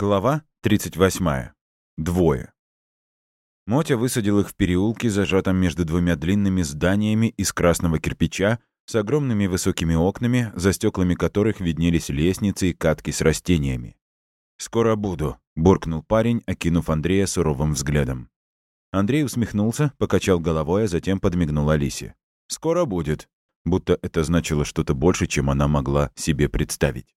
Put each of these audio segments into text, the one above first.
Глава 38. Двое. Мотя высадил их в переулке, зажатом между двумя длинными зданиями из красного кирпича с огромными высокими окнами, за стеклами которых виднелись лестницы и катки с растениями. «Скоро буду», — буркнул парень, окинув Андрея суровым взглядом. Андрей усмехнулся, покачал головой, а затем подмигнул Алисе. «Скоро будет», будто это значило что-то больше, чем она могла себе представить.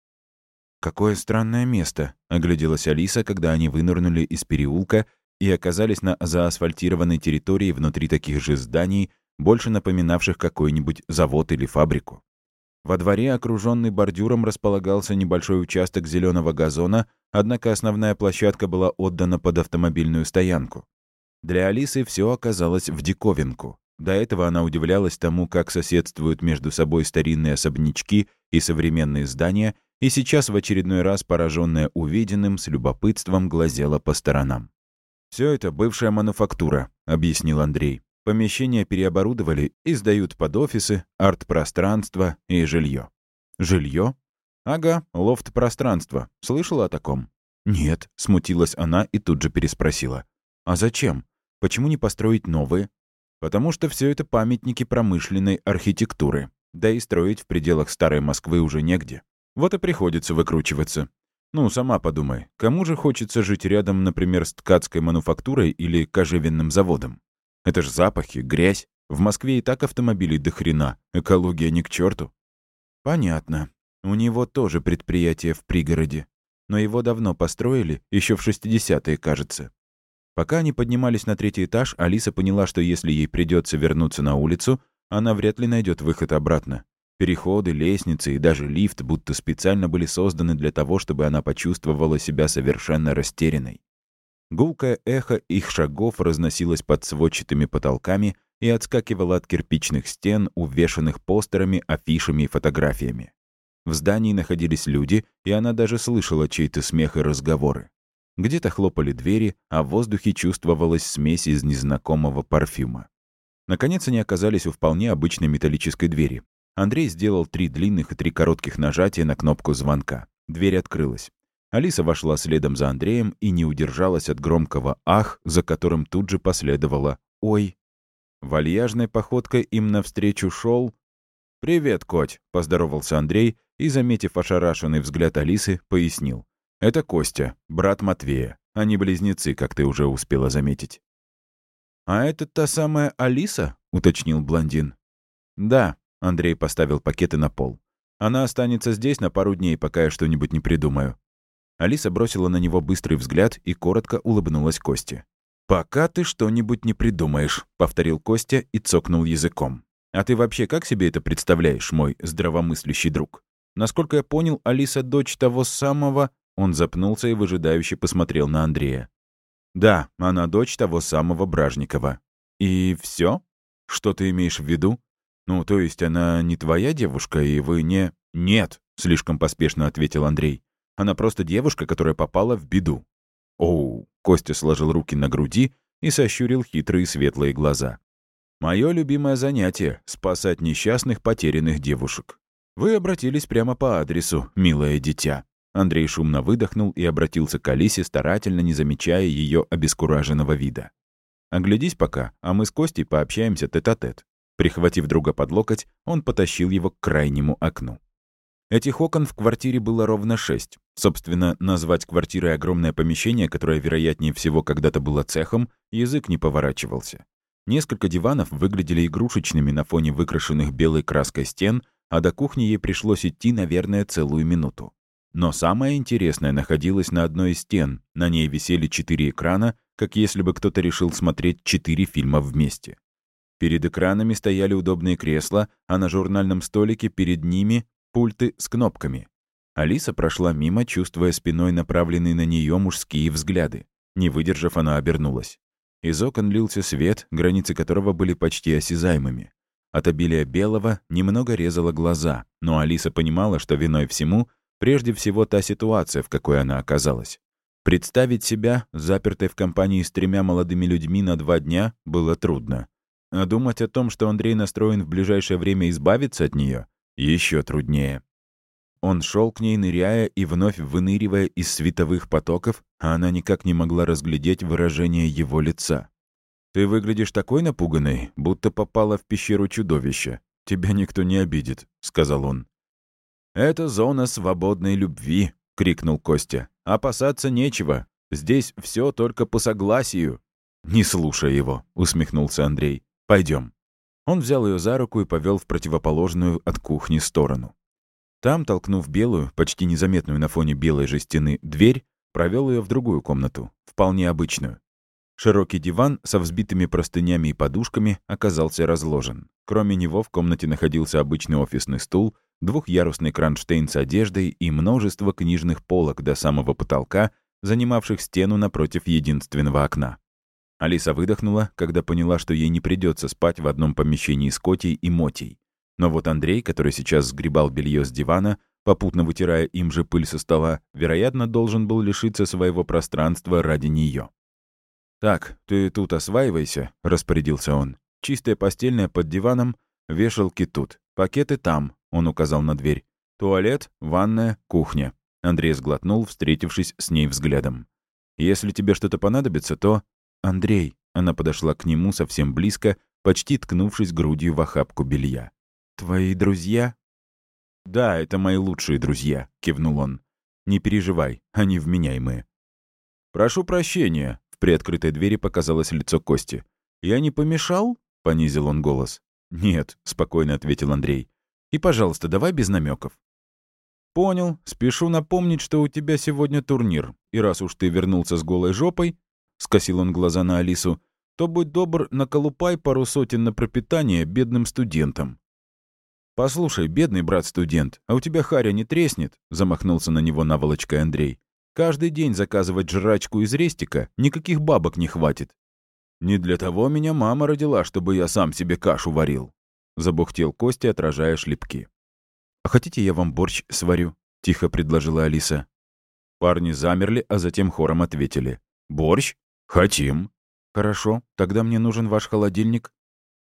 «Какое странное место», — огляделась Алиса, когда они вынырнули из переулка и оказались на заасфальтированной территории внутри таких же зданий, больше напоминавших какой-нибудь завод или фабрику. Во дворе, окруженный бордюром, располагался небольшой участок зеленого газона, однако основная площадка была отдана под автомобильную стоянку. Для Алисы все оказалось в диковинку. До этого она удивлялась тому, как соседствуют между собой старинные особнячки и современные здания, и сейчас в очередной раз, пораженная увиденным, с любопытством глазела по сторонам. «Все это бывшая мануфактура», — объяснил Андрей. «Помещения переоборудовали и сдают под офисы, арт-пространство и жилье». «Жилье?» «Ага, лофт-пространство. Слышала о таком?» «Нет», — смутилась она и тут же переспросила. «А зачем? Почему не построить новые?» «Потому что все это памятники промышленной архитектуры. Да и строить в пределах старой Москвы уже негде. Вот и приходится выкручиваться. Ну, сама подумай, кому же хочется жить рядом, например, с ткацкой мануфактурой или кожевенным заводом? Это ж запахи, грязь. В Москве и так автомобилей до хрена, экология ни к черту. Понятно. У него тоже предприятие в пригороде. Но его давно построили, еще в 60-е, кажется. Пока они поднимались на третий этаж, Алиса поняла, что если ей придется вернуться на улицу, она вряд ли найдет выход обратно. Переходы, лестницы и даже лифт будто специально были созданы для того, чтобы она почувствовала себя совершенно растерянной. Гулкое эхо их шагов разносилось под сводчатыми потолками и отскакивало от кирпичных стен, увешанных постерами, афишами и фотографиями. В здании находились люди, и она даже слышала чей-то смех и разговоры. Где-то хлопали двери, а в воздухе чувствовалась смесь из незнакомого парфюма. Наконец они оказались у вполне обычной металлической двери. Андрей сделал три длинных и три коротких нажатия на кнопку звонка. Дверь открылась. Алиса вошла следом за Андреем и не удержалась от громкого «ах», за которым тут же последовало «ой». Вальяжной походкой им навстречу шел «Привет, коть», — поздоровался Андрей и, заметив ошарашенный взгляд Алисы, пояснил. «Это Костя, брат Матвея. Они близнецы, как ты уже успела заметить». «А это та самая Алиса?» — уточнил блондин. «Да», Андрей поставил пакеты на пол. «Она останется здесь на пару дней, пока я что-нибудь не придумаю». Алиса бросила на него быстрый взгляд и коротко улыбнулась Косте. «Пока ты что-нибудь не придумаешь», — повторил Костя и цокнул языком. «А ты вообще как себе это представляешь, мой здравомыслящий друг? Насколько я понял, Алиса — дочь того самого...» Он запнулся и выжидающе посмотрел на Андрея. «Да, она дочь того самого Бражникова. И все? Что ты имеешь в виду?» «Ну, то есть она не твоя девушка, и вы не...» «Нет», — слишком поспешно ответил Андрей. «Она просто девушка, которая попала в беду». «Оу», — Костя сложил руки на груди и сощурил хитрые светлые глаза. «Мое любимое занятие — спасать несчастных потерянных девушек. Вы обратились прямо по адресу, милое дитя». Андрей шумно выдохнул и обратился к Алисе, старательно не замечая ее обескураженного вида. «Оглядись пока, а мы с Костей пообщаемся тет-а-тет». -тет. Прихватив друга под локоть, он потащил его к крайнему окну. Этих окон в квартире было ровно шесть. Собственно, назвать квартирой огромное помещение, которое, вероятнее всего, когда-то было цехом, язык не поворачивался. Несколько диванов выглядели игрушечными на фоне выкрашенных белой краской стен, а до кухни ей пришлось идти, наверное, целую минуту. Но самое интересное находилось на одной из стен. На ней висели четыре экрана, как если бы кто-то решил смотреть четыре фильма вместе. Перед экранами стояли удобные кресла, а на журнальном столике перед ними пульты с кнопками. Алиса прошла мимо, чувствуя спиной направленные на нее мужские взгляды. Не выдержав, она обернулась. Из окон лился свет, границы которого были почти осязаемыми. От обилия белого немного резало глаза, но Алиса понимала, что виной всему прежде всего та ситуация, в какой она оказалась. Представить себя, запертой в компании с тремя молодыми людьми на два дня, было трудно. А думать о том, что Андрей настроен в ближайшее время избавиться от нее, еще труднее. он шел к ней, ныряя и вновь выныривая из световых потоков, а она никак не могла разглядеть выражение его лица. «Ты выглядишь такой напуганной, будто попала в пещеру чудовища. Тебя никто не обидит», — сказал он. «Это зона свободной любви», — крикнул Костя. «Опасаться нечего. Здесь все только по согласию». «Не слушай его», — усмехнулся Андрей. Пойдем. Он взял ее за руку и повел в противоположную от кухни сторону. Там, толкнув белую, почти незаметную на фоне белой же стены, дверь, провел ее в другую комнату, вполне обычную. Широкий диван со взбитыми простынями и подушками оказался разложен. Кроме него в комнате находился обычный офисный стул, двухъярусный кронштейн с одеждой и множество книжных полок до самого потолка, занимавших стену напротив единственного окна. Алиса выдохнула, когда поняла, что ей не придется спать в одном помещении с Котей и Мотей. Но вот Андрей, который сейчас сгребал белье с дивана, попутно вытирая им же пыль со стола, вероятно, должен был лишиться своего пространства ради нее. «Так, ты тут осваивайся», — распорядился он. «Чистая постельная под диваном, вешалки тут, пакеты там», — он указал на дверь. «Туалет, ванная, кухня». Андрей сглотнул, встретившись с ней взглядом. «Если тебе что-то понадобится, то...» «Андрей», — она подошла к нему совсем близко, почти ткнувшись грудью в охапку белья. «Твои друзья?» «Да, это мои лучшие друзья», — кивнул он. «Не переживай, они вменяемые». «Прошу прощения», — в приоткрытой двери показалось лицо Кости. «Я не помешал?» — понизил он голос. «Нет», — спокойно ответил Андрей. «И, пожалуйста, давай без намеков. «Понял. Спешу напомнить, что у тебя сегодня турнир. И раз уж ты вернулся с голой жопой, скосил он глаза на Алису, то будь добр, наколупай пару сотен на пропитание бедным студентам. «Послушай, бедный брат-студент, а у тебя харя не треснет?» — замахнулся на него наволочкой Андрей. «Каждый день заказывать жрачку из рестика никаких бабок не хватит». «Не для того меня мама родила, чтобы я сам себе кашу варил», — забухтел Костя, отражая шлепки. «А хотите, я вам борщ сварю?» — тихо предложила Алиса. Парни замерли, а затем хором ответили. «Борщ? «Хотим». «Хорошо, тогда мне нужен ваш холодильник».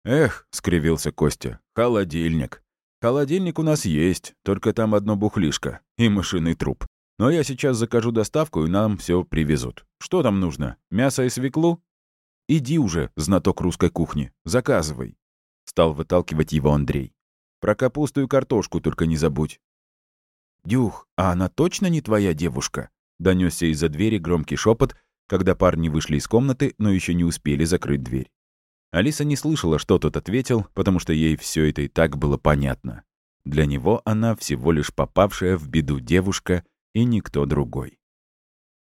«Эх», — скривился Костя, — «холодильник. Холодильник у нас есть, только там одно бухлишко и мышиный труп. Но я сейчас закажу доставку, и нам все привезут. Что там нужно? Мясо и свеклу?» «Иди уже, знаток русской кухни, заказывай», — стал выталкивать его Андрей. «Про капусту и картошку только не забудь». «Дюх, а она точно не твоя девушка?» — донесся из-за двери громкий шепот, когда парни вышли из комнаты, но еще не успели закрыть дверь. Алиса не слышала, что тот ответил, потому что ей все это и так было понятно. Для него она всего лишь попавшая в беду девушка и никто другой.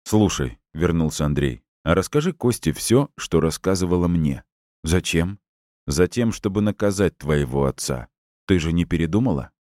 «Слушай», — вернулся Андрей, «а расскажи Косте все, что рассказывала мне. Зачем?» «Затем, чтобы наказать твоего отца. Ты же не передумала?»